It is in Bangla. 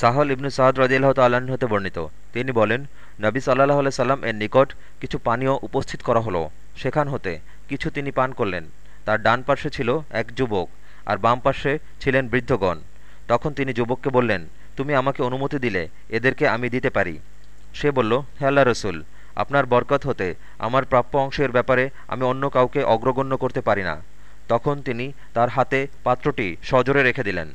সাহল ইবনু সাহাদ রদিল্লাহ তাল্লাহ্ন হতে বর্ণিত। তিনি বলেন, নবী সাল্লাহ আলাই সাল্লাম এর নিকট কিছু পানীয় উপস্থিত করা হলো। সেখান হতে কিছু তিনি পান করলেন। তার ডান পার্শ্বে ছিল এক যুবক আর বাম পার্শ্বে ছিলেন বৃদ্ধগণ। তখন তিনি যুবককে বললেন, তুমি আমাকে অনুমতি দিলে, এদেরকে আমি দিতে পারি। সে বলল, হে আল্লাহ রসুল, আপনার বরকত হতে, আমার প্রাপ্য অংশের ব্যাপারে আমি অন্য কাউকে অগ্রগণ্য করতে পারি না। তখন তিনি তার হাতে পাত্রটি সজোরে রেখে দিলেন।